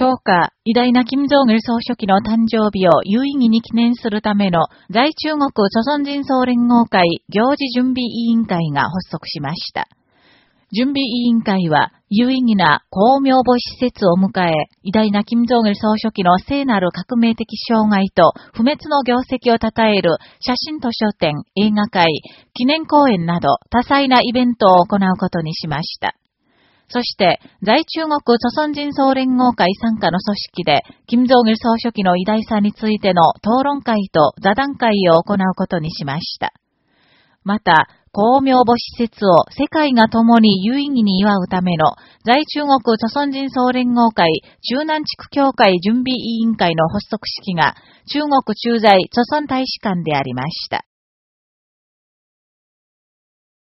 10日、偉大な金正恩総書記の誕生日を有意義に記念するための在中国朝鮮人総連合会行事準備委員会が発足しました。準備委員会は、有意義な公明母施設を迎え、偉大な金正恩総書記の聖なる革命的障害と不滅の業績を称える写真図書展、映画会、記念公演など多彩なイベントを行うことにしました。そして、在中国朝鮮人総連合会参加の組織で、金正義総書記の偉大さについての討論会と座談会を行うことにしました。また、公明母施設を世界が共に有意義に祝うための在中国朝鮮人総連合会中南地区協会準備委員会の発足式が中国駐在朝鮮大使館でありました。